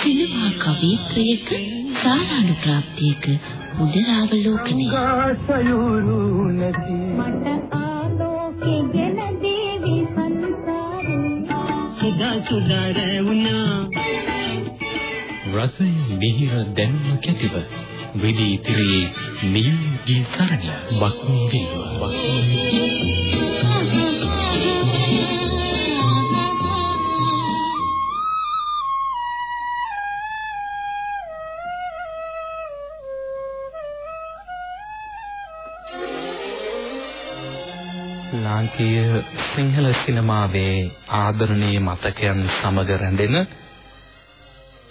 සිනමා කවිත්‍රයක සාරානුප්‍රාප්තියක උදරාවලෝකනය මට සුදා සුදා රැවුනා රසය මිහිර දැන්ම කැටිව විදී තිරේ නියුගී සරණ බක්මී විල්ව බක්මී ලාංකීය සිංහල සිනමාවේ ආදරණීය මතකයන් සමග රැඳෙන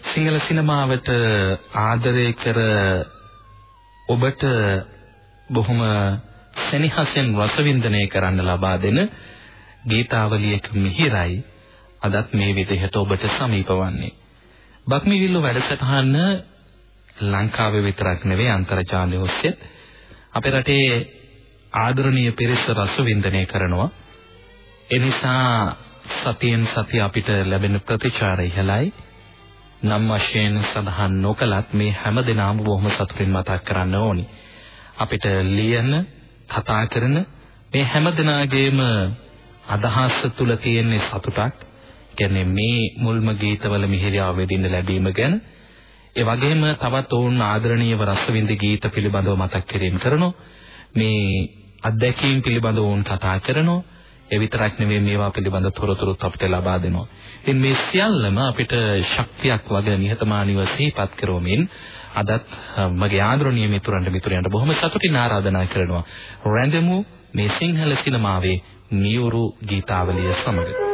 සිංහල සිනමාවට ආදරය කර ඔබට බොහොම සෙනෙහසෙන් රසවින්දනය කරන්න ලබා දෙන ගීතාවලියක මිහිරයි අදත් මේ විදිහට ඔබට සමීප වන්නේ. බක්මිවිල්ල වැඩසටහන ලංකාවේ විතරක් නෙවෙයි අන්තර්ජාලය ඔස්සේ අපේ රටේ ආදරණීය පිරිස රසවින්දනය කරනවා. ඒ නිසා සතියෙන් සතිය අපිට ලැබෙන ප්‍රතිචාර ඉහළයි. නම් වශයෙන් සඳහන් නොකලත් මේ හැම දිනම බොහොම සතුටින් මතක් කරන්න ඕනි. අපිට ලියන, කතා කරන මේ හැම දිනාගේම අදහස් තුල තියෙන සතුටක් කියන්නේ මේ මුල්ම ගීතවල මිහිරියාව වෙදින්න ලැබීම ගැන ඒ වගේම තවත් ඔවුන් ආදරණීයව රසවින්ද ගීත පිළිබඳව මතක් කිරීම කරනවා මේ අත්දැකීම් පිළිබඳව වුන් කතා කරනවා. ඒ විතරක් නෙවෙයි මේවා පිළිබඳ තොරතුරුත් අපිට ලබා දෙනවා. ඉතින් මේ සියල්ලම අපිට ශක්තියක් වගේ නිහතමානීව සිහිපත් කරවමින් අදත් මගේ ආදරණීය මිතුරන්ට මිතුරයන්ට බොහොම සතුටින් ආරාධනා කරනවා. රැඳෙමු මේ සිංහල සිනමාවේ නියුරු ගීතාවලිය සමග.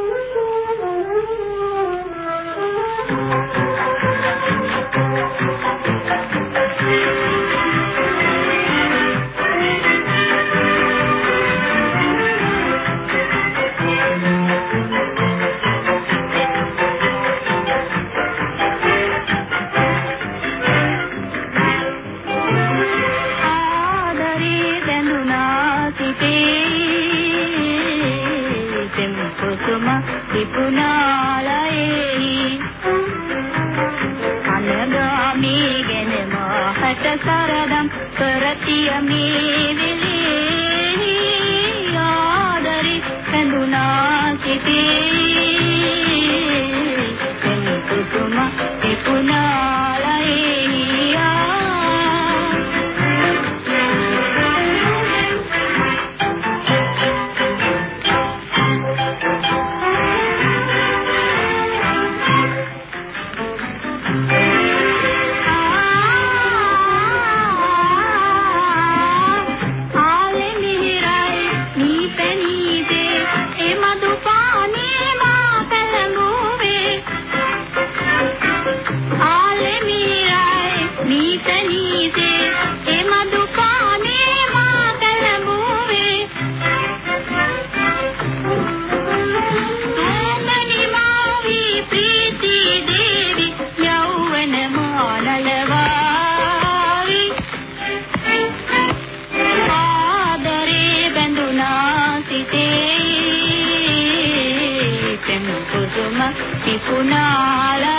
නමුත් මගේ ninguna.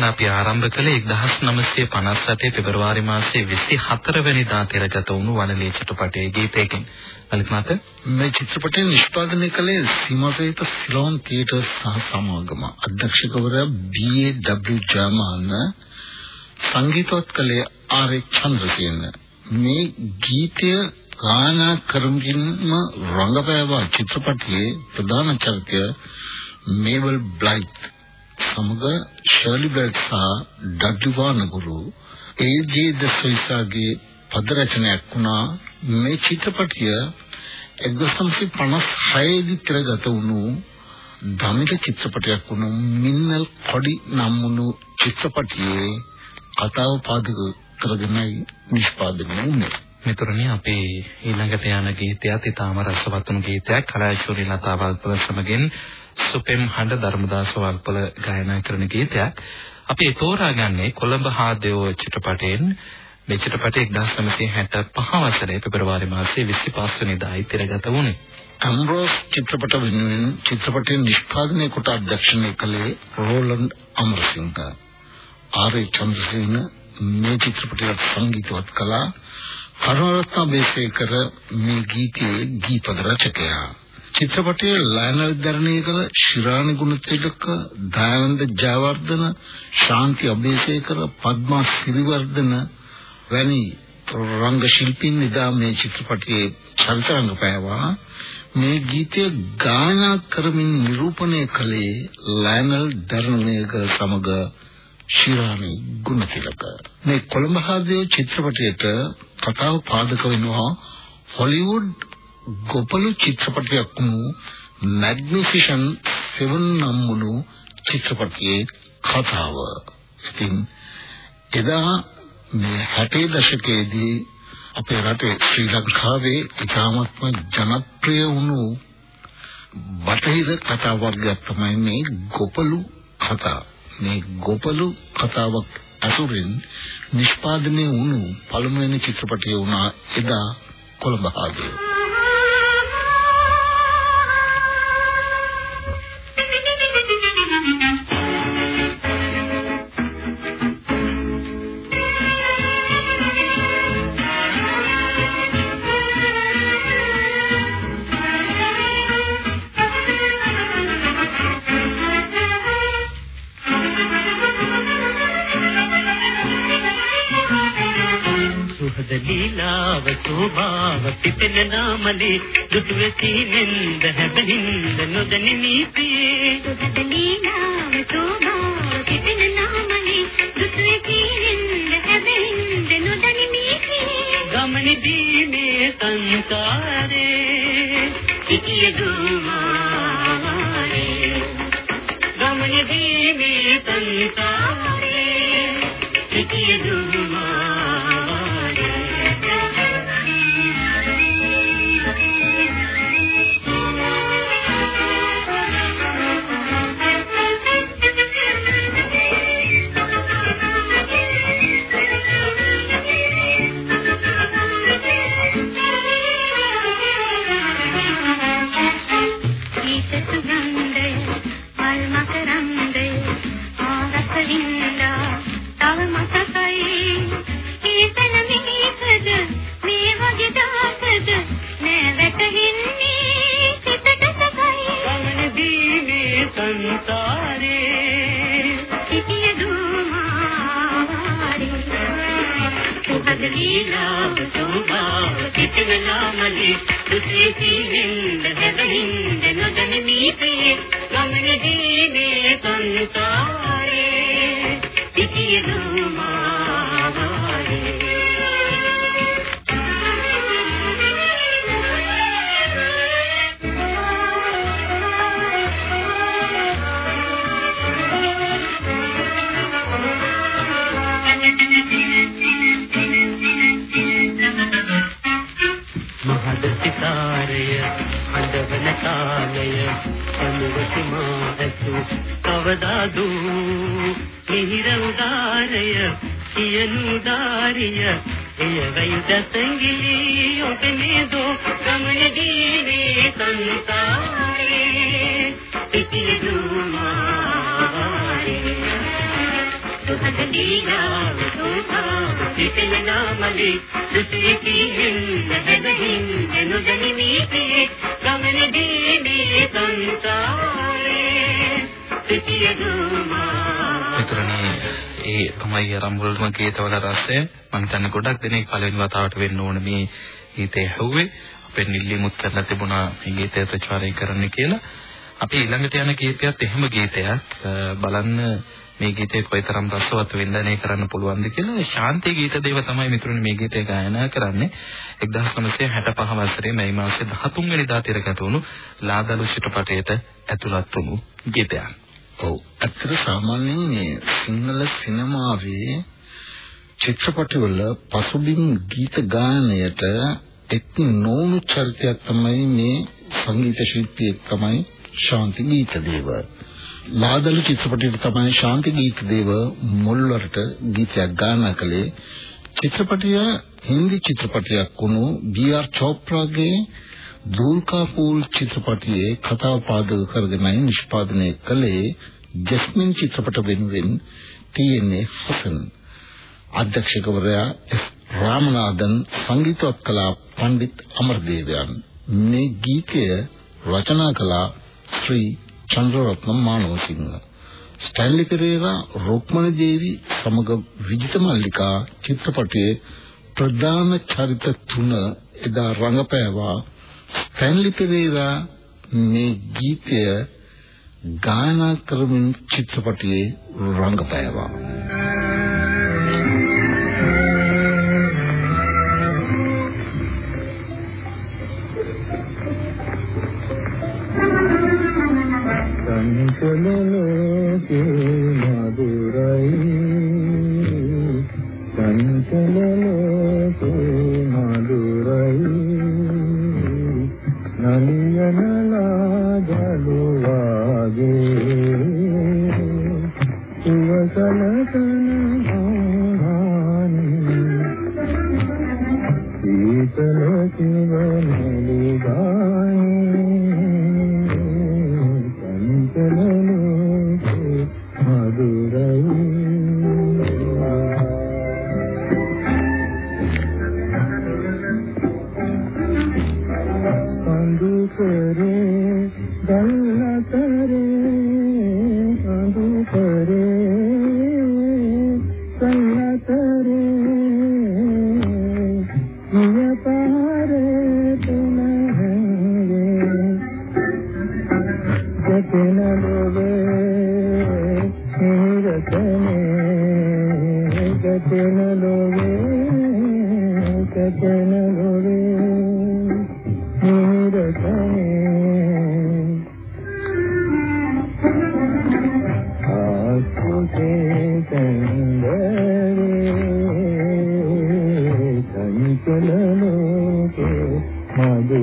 වැඩසටහන අපි ආරම්භ කළේ 1958 පෙබරවාරි මාසයේ 24 වෙනිදා තිරගත වුණු වනලේ චිත්‍රපටයේ ගීතයකින්. ලලිත් මාත මේ චිත්‍රපටය නිෂ්පාදනය කළේ සීමාසහිත සිලෝන් තියටර් සහ සමාගම අධ්‍යක්ෂකවරයා බී.ඒ.ඩබ්ලිව් ජයමාන සංගීතවත් කළේ ආර්.ඒ. චන්ද්‍රසේන මේ ගීතය ගායනා කරමින්ම රංගපෑවා චිත්‍රපටයේ ප්‍රධාන චරිතය මේවල් බ්ලයිට් සමග ෂර්ලි බ්ලයිට් සහ ඩඩ්ලි වානගුරු ඒ.ජේ. දසවිසාගේ පද රචනයක් වුණා මේ චිත්‍රපටය 1956 දී තිරගත වුණු දමිළ චිත්‍රපටයක් වුණු මින්නල් කොඩි නම් වුණු චිත්‍රපටයේ කතාව පාදක කරගෙනයි නිෂ්පාදනය වුණේ. මිතුරනි අපේ ඊළඟට යන ගීතයත් ඊටාම රසවත් වුණු ගීතයක් කලාශූරී ලතා වල්පල සමගින් සුපෙම් හඬ ධර්මදාස වල්පල ගායනා කරන ගීතයක්. අපි තෝරාගන්නේ කොළඹ හාදේව චිත්‍රපටයෙන් මේ චිත්‍රපටය 1965 වසරේ පෙබරවාරි මාසයේ 25 වෙනිදායි තිරගත වුණේ. ඇම්බ්‍රෝස් චිත්‍රපට වෙනුවෙන් චිත්‍රපටය නිෂ්පාදනය කොට අධ්‍යක්ෂණය කළේ රෝලන්ඩ් අමරසිංහ. ආරේ චන්ද්‍රසේන මේ චිත්‍රපටයට සංගීතවත් කළා. කරුණාරත්න බේසේකර මේ ගීතයේ ගීපද රචකයා. චිත්‍රපටයේ ලයනල් ධර්ණය කළ ශිරාණි ගුණතිලක, දයානන්ද ජයවර්ධන, ශාන්ති අබේසේකර, පද්මා සිරිවර්ධන වැනි රංග ශිල්පීන් එදා මේ චිත්‍රපටයේ චරිත රංගපෑවා මේ ගීතය ගායනා කරමින් නිරූපණය කළේ ලයනල් ධර්ණයක සමග ශිරාණි ගුණතිලක. මේ කොළඹ හාදේ චිත්‍රපටයට කතාව පාදක වෙනවා හොලිවුඩ් ගොපලු චිත්‍රපටයක් වුණු මැග්නිෆිෂන් 7 නම් වුණු චිත්‍රපටයේ කතාව. ඉතින් එදා මේ 60 දශකයේදී අපේ රටේ ශ්‍රී ලංකාවේ ඉතාමත්ම ජනප්‍රිය වුණු බටහිර කතා වර්ගයක් තමයි මේ ගොපලු කතා. මේ ගොපලු කතාවක් අසුරින් නිෂ්පාදනය වුණු පළමුවෙනි චිත්‍රපටය වුණා එදා කොළඹ ආදී. පිපෙන නාමලේ දුටුවේ සීනෙන්ද හැබහින්ද නොදැනි නීතියේ සුහද ලීලාව සෝභාව පිපෙන නාමලේ දුටුවේ සීනෙන්ද හැබහින්ද නොදැනි නීතියේ ගමනේදී මේ සංසාරේ. සිටිය දුමාරේ. ගමනේදී මේ සංසාරේ මහද සිතාරය හඬවන කාලය අනුවතිමා ඇසු කවදාදු මිහිර උදාරය කියනු දාරිය එය වෛද සංගිලි ඔබනේ දෝ ගමන දීනේ සංසාරේ. පිටිය දුමාරේ සුහද දීනා සෝසා පිටිය නාමලි දුතිති හින් නැදහින් එනුදනි මීතේ ගමන දීනේ සංසාරේ. පිටිය දුමාරේ විතරනේ ඒ තමයි රම්බුල්ම ගීතවල රසය. මම හිතන්නේ ගොඩක් දෙනෙක් පළවෙනි වතාවට වෙන්න ඕන මේ ගීතය ඇහුවේ. අපේ නිල්ලිමුත් කරලා තිබුණා මේ ගීතය ප්‍රචාරය කරන්න කියලා. අපි ඊළඟට යන ගීතයත් එහෙම ගීතයක්. බලන්න මේ ගීතේ කොයිතරම් රසවත් වින්දනය කරන්න පුළුවන්ද කියලා ශාන්ති ගීත දේව තමයි මිතුරුනි මේ ගීතය ගායනා කරන්නේ 1965 වසරේ මැයි මාසයේ 13 වෙනිදා තිරගත වුණු ලාදලු චිත්‍රපටයට ඇතුළත් වුණු ගීතයක්. ඔව් ඇත්තට සාමාන්‍යයෙන් මේ සිංහල සිනමාවේ චිත්‍රපටවල පසුබිම් ගීත ගායනයට එක් නොවුණු චරිතයක් තමයි මේ සංගීත ශිල්පියෙක් තමයි ශාන්ති ගීතදේව. ලාදලු චිත්‍රපටයේ තමයි ශාන්ති ගීතදේව මුල්වරට ගීතයක් ගායනා කළේ. චිත්‍රපටය හින්දි චිත්‍රපටයක් වුණු බී.ආර්. චෝප්‍රාගේ දූල්කාපූල් චිත්‍රපටයේ කතාව පාදක කරගෙනයි නිෂ්පාදනය කළේ ජස්මින් චිත්‍රපට වෙනුවෙන් ටී.එන්.ඒ. හසන් අධ්‍යක්ෂකවරයා එස් රාමනාදන් සංගීතවත් කලා පණ්ඩිත් අමරදේවයන් මේ ගීතය රචනා කළ ශ්‍රී චන්ද්‍රරත්න මානවසිංහ ස්ටැන්ලි පෙරේරා රුක්මනී දේවි සමග විජිත මල්ලිකා චිත්‍රපටයේ ප්‍රධාන චරිත තුන එදා රංගපෑවා ස්ටැන්ලි පෙරේරා මේ ගීතය ගායනා කරමින් චිත්‍රපටයේ රංගපෑවා සම්සලෝකේ සංකල්පනේ සංකලනෝ මගේ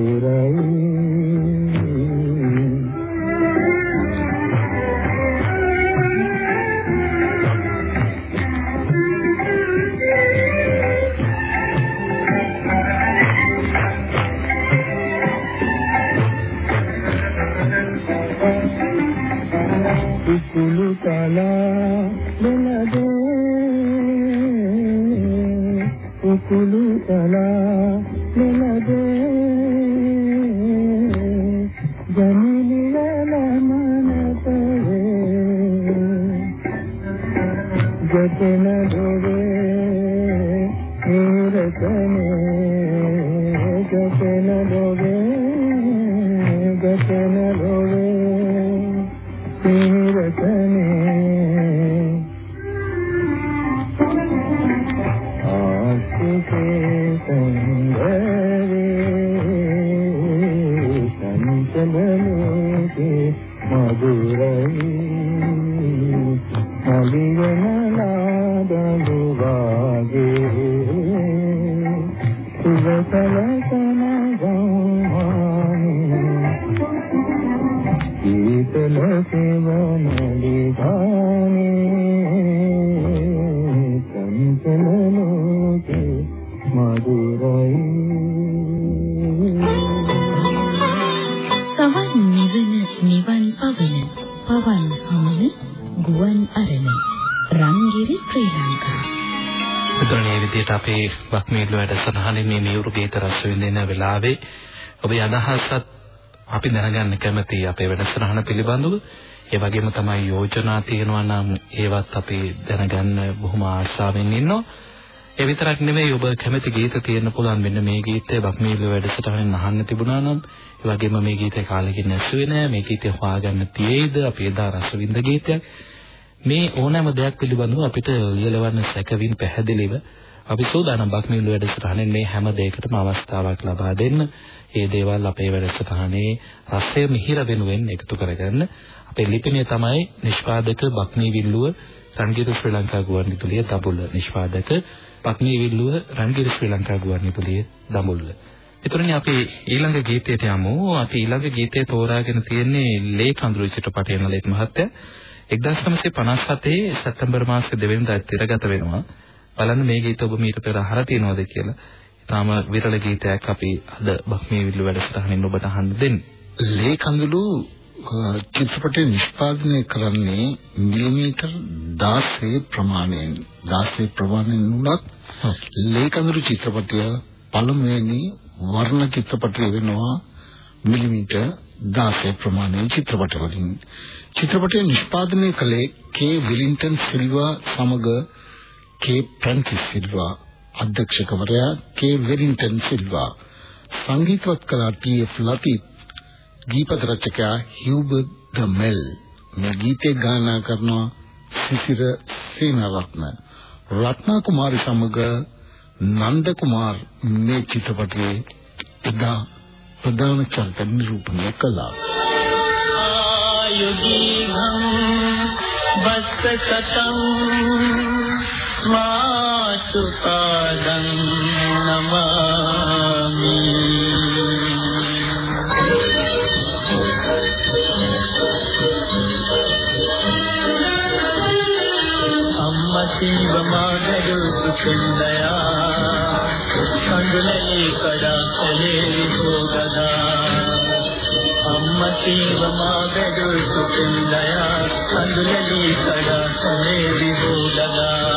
සලසන ගෞමානි සීතල සේවන දිගානි චංචල ලෝකේ මధుරයි විදිහට අපේ බක්මීල් වැඩසටහනේ මේ නියුරු ගීත රස විඳින වෙලාවේ ඔබේ අදහසත් අපි දැනගන්න කැමතියි අපේ වැඩසටහන පිළිබඳව. ඒ වගේම තමයි යෝජනා තියෙනවා නම් ඒවත් අපි දැනගන්න බොහොම ආශාවෙන් ඉන්නවා. ඒ විතරක් නෙමෙයි ඔබ කැමති ගීත තියෙන්න පුළුවන් මෙන්න මේ ගීතය බක්මීල වැඩසටහනෙන් අහන්න තිබුණා නම් ඒ වගේම මේ ගීතේ කාලෙකින් ඇසුවේ නෑ මේ ගීතය හොයාගන්න තියෙයිද අපි එදා රසවින්ද ගීතයක් මේ ඕනෑම දෙයක් පිළිබඳව අපිට ලියලවන්න සැකවින් පැහැදිලිව අපි සූදානම් බක්මීල වැඩසටහනෙන් මේ හැම දෙයකටම අවස්ථාවක් ලබා දෙන්න. මේ දේවල් අපේ වැඩසටහනේ රසය මිහිර වෙනුවෙන් එකතු කරගන්න. අපේ ලිපිණය තමයි නිෂ්පාදක බක්මී විල්ලුව රන්ගිර ශ්‍රී ලංකා ගුවන්විදුලිය දඹුල්ල නිෂ්පාදක පත්නී විල්ලුව රන්ගිර ශ්‍රී ලංකා ගුවන්විදුලිය දඹුල්ල. එතකොට අපි ඊළඟ ගීතයට යමු. අපි ඊළඟ ගීතය තෝරාගෙන තියෙන්නේ ලේ කඳුළු චිත්‍රපටයෙන් ලේත් මහත්තයා 1957 සැප්තැම්බර් මාසයේ දෙවෙනිදා තිරගත වෙනවා. බලන්න මේ ගීත ඔබ මීට පෙර අහලා තියෙනවද කියලා. තාම විරල ගීතයක් අපි අද බක්මී විල්ලු වැඩසටහනින් ඔබට අහන්න දෙන්නේ. ලේ කඳුළු චිත්‍රපටය නිෂ්පාදනය කරන්නේ මිලිමීටර් 16 ප්‍රමාණයෙන් 16 ප්‍රමාණයෙන් උනත් ලේකඳුරු චිත්‍රපටය පළමුවෙනි වර්ණ චිත්‍රපටය වෙනවා මිලිමීටර් 16 ප්‍රමාණයේ චිත්‍රපට වලින් චිත්‍රපටය නිෂ්පාදනය කළේ කේ විලින්ටන් සිල්වා සමග කේ ප්‍රැන්ටිස් සිල්වා අධ්‍යක්ෂකවරයා කේ විලින්ටන් සිල්වා සංගීතවත් කළා ටී.එෆ්. ලතීෆ් ගීපද රචකයා හියුබර්ට් ඩමෙල්. මේ ගීතේ ගායනා කරනවා සිසිර සේනාරත්න. රත්නා කුමාරි සමග නන්ද කුමාර් මේ චිත්‍රපටයේ එදා ප්‍රධාන චරිත නිරූපණය කළා. ආයුදීඝම් බස්ස සතං තස්මාසු පාදං නමාමි අම්මසිව මාගරු සුකුන්දයා කඳුලේ කඩසලේ හොගදා අම්මතිව මාගරු සුකුන්දයා කඳුලේ කඩසලේ විහෝදදා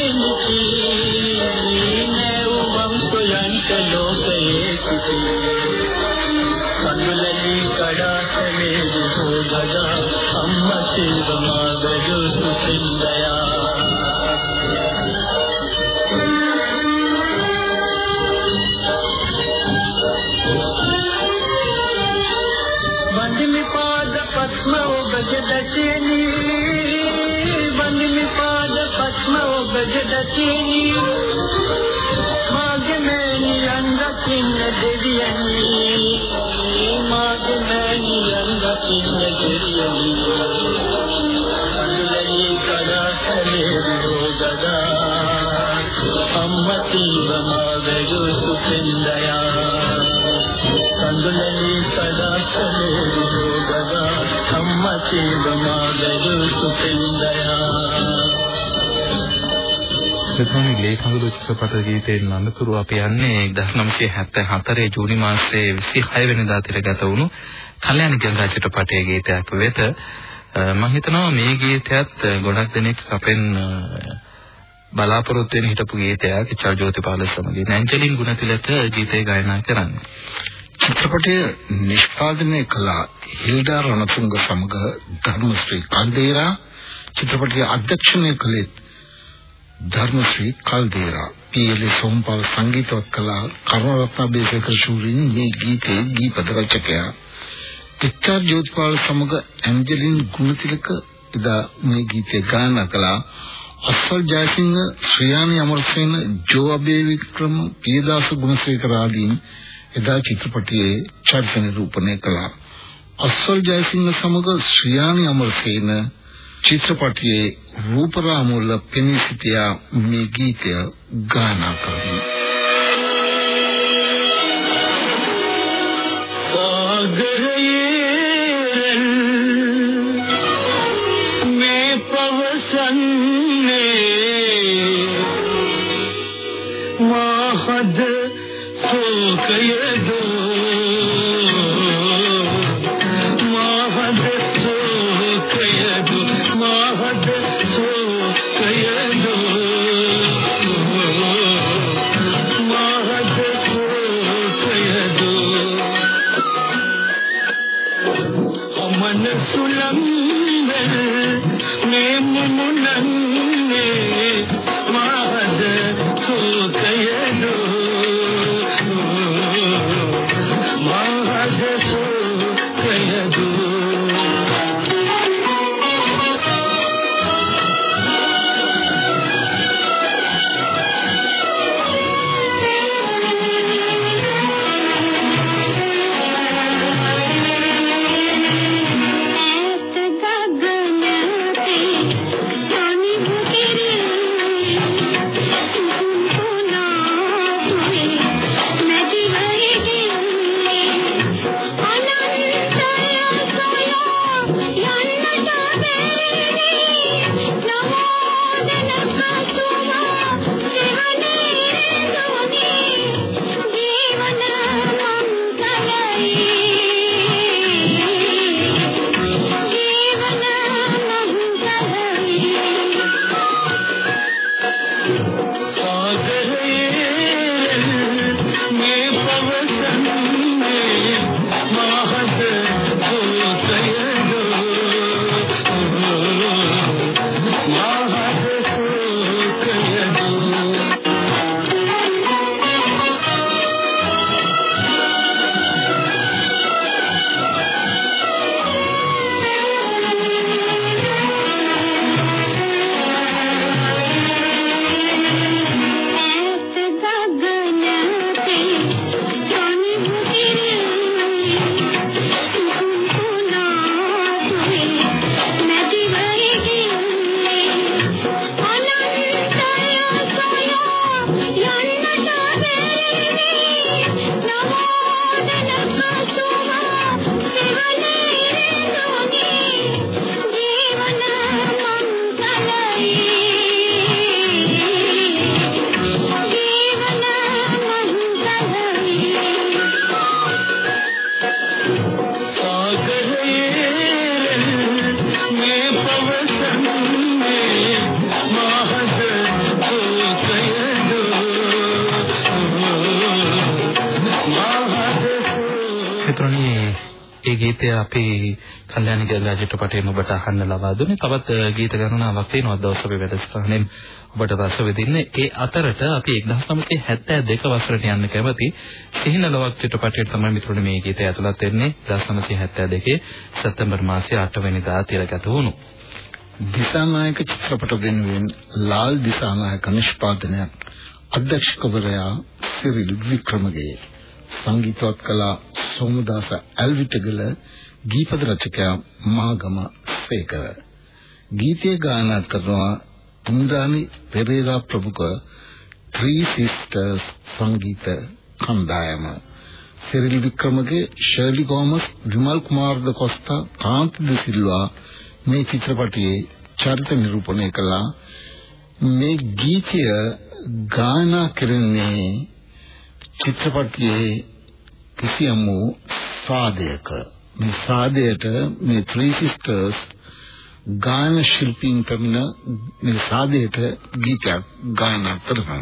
දෙවියනි මාගේ මෑණියන් දකින්න දෙවියනි අනුලයි කඩතලේ රෝගදා අම්මති වමදයු සුපින්දයා අනුලයි කඩතලේ රෝගදා අම්මති වමදයු සුපින්දයා ප්‍රථම ලේඛකලු චිත්‍රපට ගීතයෙන් අනතුරු අපි යන්නේ 1974 ජූනි මාසයේ 26 වෙනිදා තිරගත වුණු කල්‍යාණ ගංගා චිත්‍රපටයේ ගීතයක් වෙත මම හිතනවා මේ ගීතයත් ගොඩක් දෙනෙක් අපෙන් බලාපොරොත්තු වෙන හිටපු ගීතයක් චල් ජෝතිපාල සමගින් ඇන්ජලින් ගුණතිලක ගීතය ගායනා කරන්නේ. චිත්‍රපටය නිෂ්පාදනය කළ හිල්ඩා රණතුංග සමග ධර්මශ්‍රී කල්දේරා චිත්‍රපටයේ අධ්‍යක්ෂණය කළේ ධර්මශ්‍රී කල්දේරා. පීඑල් සෝම්පාල් සංගීතවත් කළ. කරුණරත්න බේසේකර ශූරින් මේ ගීතේ ගීපද රචකයා. එච්.ආර්. ජෝතිපාල සමග ඇන්ජලින් ගුණතිලක එදා මේ ගීතය ගායනා කළා. අස්සල් ජයසිංහ ශ්‍රියානි අමරසේන ජෝ අබේ වික්‍රම පියදාස ගුණසේකර ආදීන් එදා චිත්‍රපටයේ චරිත නිරූපණය කළා. අස්සල් ජයසිංහ සමග ශ්‍රියානි අමරසේන චිත්‍රපටයේ රූපරාමුල පෙනී සිටියා මේ ගීතය ගායනා කරමින්. මේ පවසන්නේ මහද කල්යාණි ගංගා චිත්‍රපටයෙන් ඔබට අහන්න ලබා දුන්නේ. තවත් ගීත ගණනාවක් තියෙනවා දවස් අපේ වැඩසටහනෙන් ඔබට රස විඳින්න. ඒ අතරට අපි 1972 වසරට යන්න කැමති සිහින ලොවක් චිත්‍රපටයට තමයි මිතුරුනි මේ ගීතය ඇතුළත් වෙන්නේ. 1972 සැප්තැම්බර් මාසයේ 8 වෙනිදා තිරගත වුණු. දිසානායක චිත්‍රපට වෙනුවෙන් ලාල් දිසානායක නිෂ්පාදනයක් අධ්‍යක්ෂකවරයා සිරිල් වික්‍රමගේ සංගීතවත් කළ සෝමදාස ඇල්විටගල ගීපද රචකයා මාගම සේකර. ගීතය ගායනා කරනවා ඉන්ද්‍රානි පෙරේරා ප්‍රමුඛ ත්‍රී සිස්ටර්ස් සංගීත කණ්ඩායම. සිරිල් වික්‍රමගේ ෂර්ලි ගෝමස් විමල් කුමාර් ද කොස්තා කාන්ත ද සිල්වා මේ චිත්‍රපටයේ චරිත නිරූපණය කළා. මේ ගීතය ගායනා කරන්නේ චිත්‍රපටයේ කිසියම් වූ සාදයක මේ සාදයට මේ three sisters ගායන ශිල්පීන් පැමිණ මේ සාදයට ගීතයක් ගායනා කරනවා.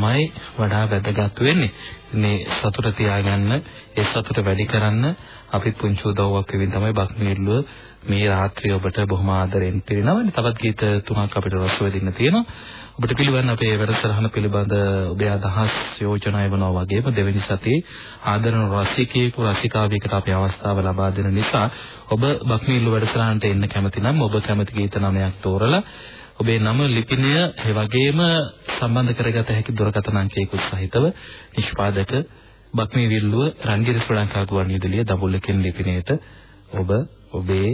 තමයි වඩා වැදගත් වෙන්නේ. මේ සතුට තියාගන්න, ඒ සතුට වැඩි කරන්න අපි පුංචි උදව්වක් වෙමින් තමයි බක්මීර්ලුව මේ රාත්‍රිය ඔබට බොහොම ආදරෙන් පිරිනවන්නේ. තවත් ගීත තුනක් අපිට රස වෙදින්න තියෙනවා. ඔබට පිළිවන් අපේ වැඩසටහන පිළිබඳ ඔබේ අදහස් යෝජනා එවනවා වගේම දෙවෙනි සතියේ ආදරණ රසිකයෙකු රසිකාවෙකුට අපි අවස්ථාව ලබා දෙන නිසා ඔබ බක්මීර්ලුව වැඩසටහනට එන්න කැමති නම් ඔබ කැමති ගීත නමයක් තෝරලා ඔබේ නම ලිපිනය ඒ වගේම සම්බන්ධ කරගත හැකි දුරකථන අංකයකුත් සහිතව නිෂ්පාදක බක්මී විල්ලුව රන්ගිරි ශ්‍රී ලංකා ගුවන්විදුලිය දඹුල්ලකින් ලිපිනයට ඔබ ඔබේ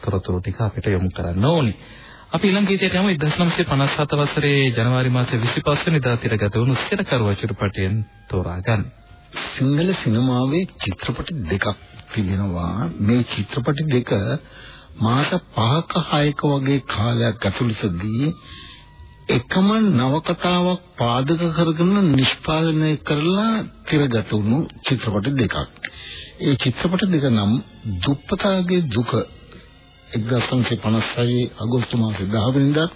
තොරතුරු ටික අපිට යොමු කරන්න ඕනි. අපි ඊළඟ ගීතයට යමු 1957 වසරේ ජනවාරි මාසයේ 25 වෙනිදා තිරගත වුණු සිරකරුව චිත්‍රපටයෙන් තෝරා ගන්න. සිංහල සිනමාවේ චිත්‍රපට දෙකක් තිබෙනවා. මේ චිත්‍රපට දෙක මාස 5ක 6ක වගේ කාලයක් ඇතුළතදී එකම නවකතාවක් පාදක කරගෙන නිෂ්පාදනය කරලා තිරගත වුණු චිත්‍රපට දෙකක්. ඒ චිත්‍රපට දෙක නම් දුප්පතාගේ දුක 1956 අගෝස්තු මාසේ 10 වෙනිදා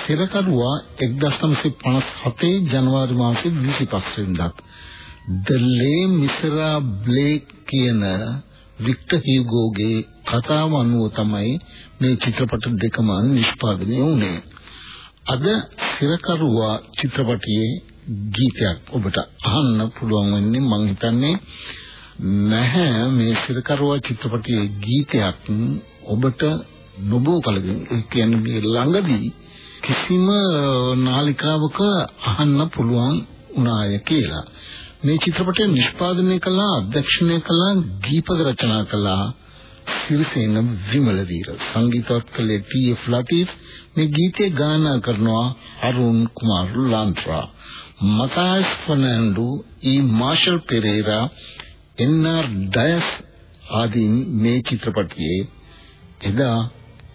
සිරකරුවා 1957 ජනවාරි මාසේ 25 වෙනිදා The Les Miserables Blake කියන වික්ටර් හියුගෝගේ කතාව අනුව තමයි මේ චිත්‍රපට දෙකම නිෂ්පාදනය වුණේ. අද සිරකරුවා චිත්‍රපටයේ ගීතයක් ඔබට අහන්න පුළුවන් වෙන්නේ මම හිතන්නේ නැහැ මේ සිරකරුවා චිත්‍රපටයේ ගීතයක් ඔබට නොබෝ කලකින් ඒ කියන්නේ මේ ළඟදී කිසිම නාලිකාවක අහන්න පුළුවන් උනාය කියලා. මේ චිත්‍රපටය නිෂ්පාදනය කළා අධ්‍යක්ෂණය කළා දීපද රචනා කළා. සිරිසේන විමලවීර සංගීතවත් කළේ ටී.එෆ්. ලතීෆ්. මේ ගීතය ගායනා කරනවා අරුන් කුමාර් ලාන්ත්‍රා. මතාස් ෆර්නැන්ඩෝ ඊ. මාෂල් පෙරේරා එන්.ආර්. ඩයස් ආදීන් මේ චිත්‍රපටයේ එදා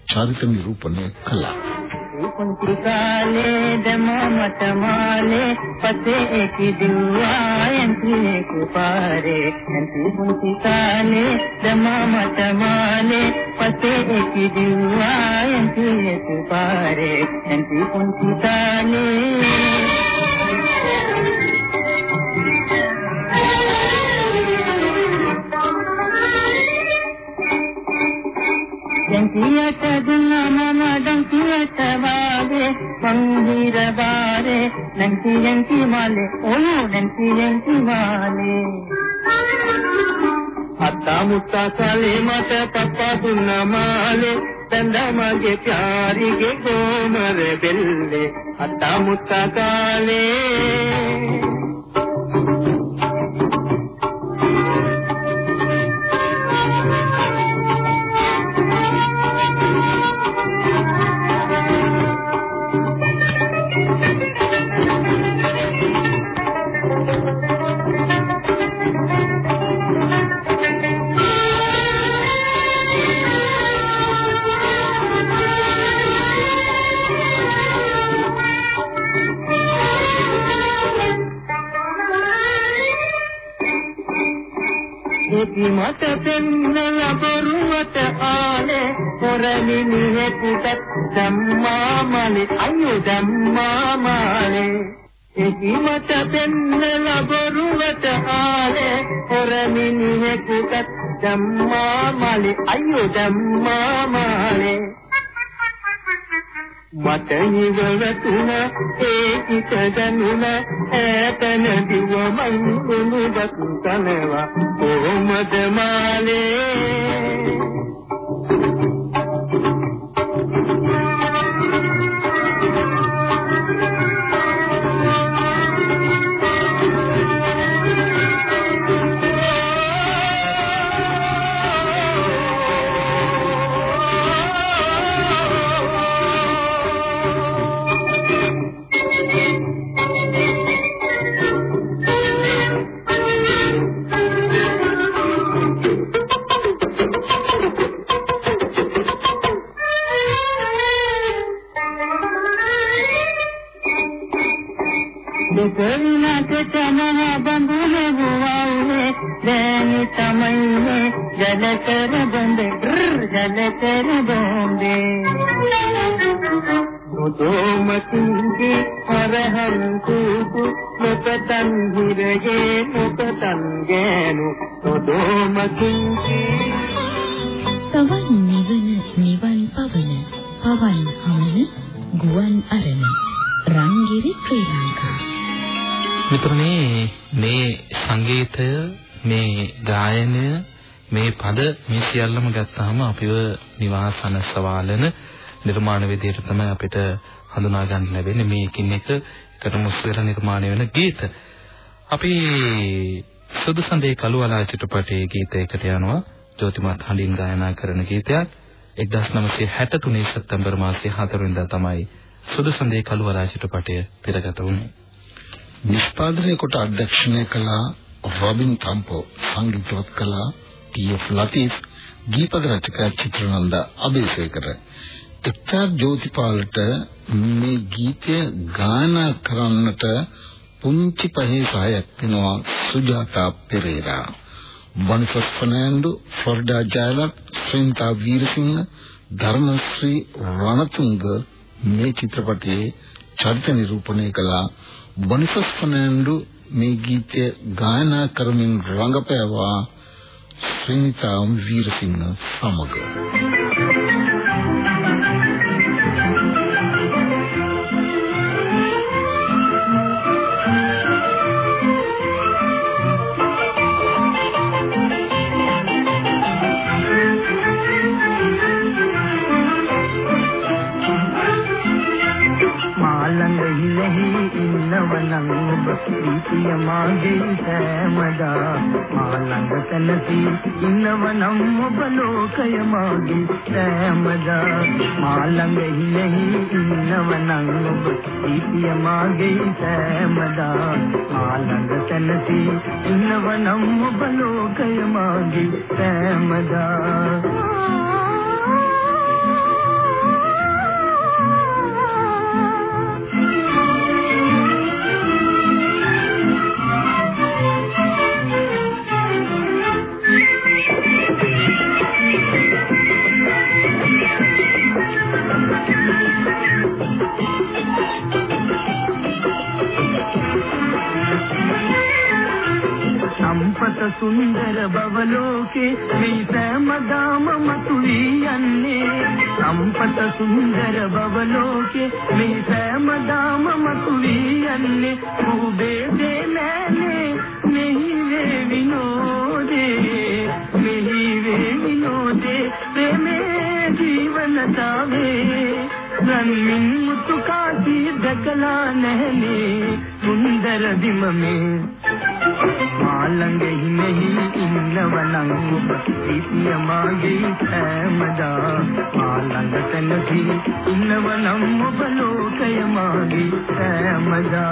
චරිත නිරූපණය කළා. පුංචි කාලේ දමමත මාලේ පතේ එකි දුවායන් කියෙක පාරේ නැති පුංචි කාලේ දමමත මාලේ පතේ එකි දුවායන් කියෙක පාරේ නැති පුංචි කාලේ දැන්තියට දුන්නා මම ಕಿಯತವಾದೆ ಬಂದಿರಬಾರೆ ನಂಕಿ ಎಂಟಿ ಮಾಲೆ ಓ ನಂಟಿ ಎಂಟಿ ಮಾಲೆ ಅತ್ತ ಮುತ್ತ ಕಲೆ ಮತ ತಪ್ಪ ತಪ್ಪದುನ್ನ ಮಾಲೆ ತಂದ ಮಗೆ ಪ್ಯಾರಿಗೆ ಗೋಮರ ಬೆಲ್ಲೆ ಅತ್ತ ಮುತ್ತ ಕಾಲೇ පොරමිනිහෙකුට ධම්මා මලේ. අයියෝ ධම්මා මලේ. මට නිවතුන ඒ කිත දනුන ඈතන දිව මං උණු බතු කනවා. කොහොමද මාලේ? අපිව නිවාසන සවාලන නිර්මාණ විදියට තමයි අපිට හඳුනා ගන්න ලැබෙන්නේ මේකින් එක එකට මුස්වර නිර්මාණය වෙන ගීත. අපි සුදු සඳේ කළුවලා චිත්‍රපටයේ ගීතයකට යනවා ජෝතිමත් හඬින් ගායනා කරන ගීතයක් 1963 සැප්තැම්බර් මාසයේ 4 වෙනිදා තමයි සුදු සඳේ කළුවලා චිත්‍රපටය පෙරගත වුණේ. නිෂ්පාදනය කොට අධ්‍යක්ෂණය කළ රොබින් ටම්පෝ සංගීතවත් කළ ටී.එෆ්. ලතීෆ් දීපද රචක චිත්‍රනන්ද අබේසේකර එක්තරා ජෝතිපාලට මේ ගීතය ගායනා කරන්නට පුංචි පහේ සහායක් වෙනවා සුජාතා පෙරේරා. බොනිෆස් ෆර්නෑන්ඩෝ, ෆොර්ඩා ජයලත්, ශ්‍රීන්තා වීරසිංහ, ධර්මශ්‍රී රණතුංග මේ චිත්‍රපටයේ චරිත නිරූපණය කළා. බොනිෆස් ෆර්නෑන්ඩෝ මේ ගීතය ගායනා කරමින් රංගපෑවා ශ්‍රීන්තා වීරසිංහ සමග. ප්‍රීතිය මාගේ සෑමදා මාළඟ තනසී ඉන්නවනම් ඔබ ලෝකය මාගේ සෑමදා මාළඟ හිලෙහි ඉන්නවනම් ඔබ ප්‍රීතිය මාගේ සෑමදා මාළඟ තනසී ඉන්නවනම් ඔබ ලෝකය මාගේ සෑමදා බවලෝකේ මේ සෑමදාම මතුවී යන්නේ. සම්පත සුන්දර බවලෝකේ මේ සෑමදාම මතුවී යන්නේ. ඔබේ දේ නෑනේ මෙහි වේ විනෝදේ මෙහි වේ විනෝදේ ප්‍රේමේ ජීවනතාවේ. රන්මින් මුතු කාටි දැකලා නැහනේ සුන්දර දිමමේ. මාළඟ හිමෙහි ඉන්නවනම් ඔබ සිටිය මාගේ සෑමදා මාළඟ තනසී ඉන්නවනම් ඔබ ලෝකය මාගේ සෑමදා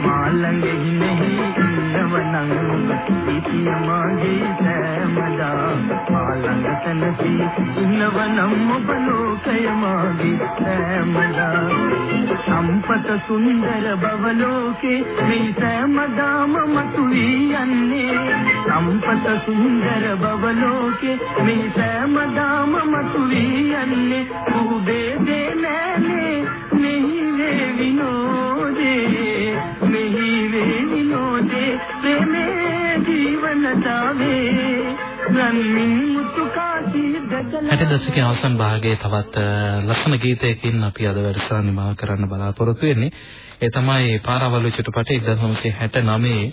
මාළඟ හිමෙහි ඉන්නවනම් ඔබ සිටිය මාගේ සෑමදා මාළඟ තනසී ඉන්නවනම් ඔබ ලෝකය මාගේ සෑමදා සම්පත සුන්දර බව ලෝකේ මේ සෑමදාම මතුවී යන්නේ. සම්පත සුන්දර බව ලෝකේ මේ සෑමදාම මතුවී යන්නේ. ඔබේ දේ නෑනේ මෙහි වේ විනෝදේ. මෙහි වේ විනෝදේ ප්‍රේමේ ජීවනතාවේ. රන්මින් මුතු කාටි දැකලා 60 දශකයේ අවසන් භාගයේ තවත් අ, ලස්සන ගීතයකින් අපි අද වැඩසටහන නිමා කරන්න බලාපොරොත්තු වෙන්නේ. ඒ තමයි පාරවලු චිත්‍රපටයේ 1969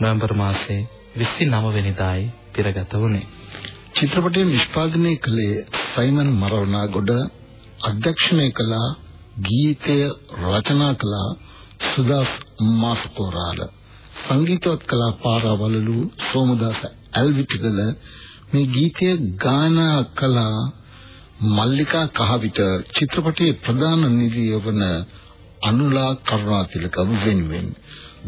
නොවැම්බර් මාසයේ 29 වෙනිදායි පිරගත වුණේ. චිත්‍රපටය නිෂ්පාදනය කළේ සයිමන් මරවනාගොඩ අධ්‍යක්ෂණය කළ ගීතය රචනා කළ සුදාස් මාස්කෝරාල සංගීතවත් කළ පාරවලු සෝමදාස ඇල්විටිගල මේ ගීතය ගායනා කළ මල්ලිකා කහවිට චිත්‍රපටයේ ප්‍රධාන නිළිය වන අනුලා කරුණාතිලක වෙනුවෙන්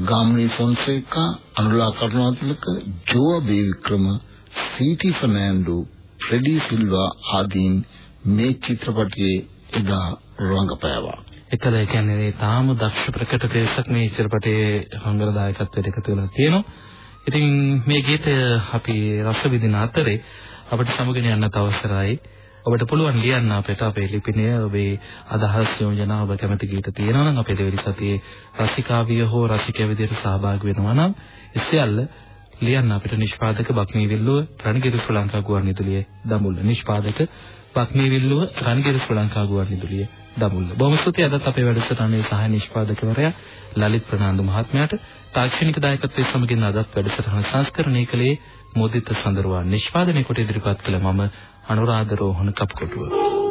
ගාමිණී ෆොන්සේකා අනුලා කරුණාතිලක ජෝ බේවික්‍රම සීටි ෆර්නෑන්ඩෝ ෆ්‍රෙඩි සිල්වා ආදීන් මේ චිත්‍රපටයේ එදා රංගපෑවා. එකල ඒ කියන්නේ තාම දක්ෂ ප්‍රකට පිරිසක් මේ චිත්‍රපටයේ හංගන දායකත්වයට එකතු වෙලා තියෙනවා. ඉතින් මේ ගීතය අපි රස විඳින අතරේ අපිට සමගින යන්නත් අවසරයි. ඔබට පුළුවන් ලියන්න අපිට අපේ ලිපිනය ඔබේ අදහස් යෝජනා ඔබ කැමති ගීත තියෙනවා නම් අපේ දෙවනි සතියේ රසිකාවිය හෝ රසිකයා විදිහට සහභාගී වෙනවා නම් ඉස්සෙල්ල ලියන්න අපිට නිෂ්පාදක බක්මීවිල්ලුව රණගිරි ශ්‍රී ලංකා ගුවන්විදුලියේ දඹුල්ල. නිෂ්පාදක බක්මීවිල්ලුව රණගිරි ශ්‍රී ලංකා ගුවන්විදුලියේ දඹුල්ල. බොහොම ස්තුතියි. අදත් අපේ වැඩසටහනේ සහ නිෂ්පාදකවරයා ලලිත් ප්‍රනාන්දු මහත්මයාට තාක්ෂණික දායකත්වයේ සමගින් අදත් වැඩසටහන සංස්කරණය කළේ මොදිත සඳරුවා නිෂ්පාදනය කොට ඉදිරිපත් කළ මම අනුරාධ රෝහණ කප්කොටුව.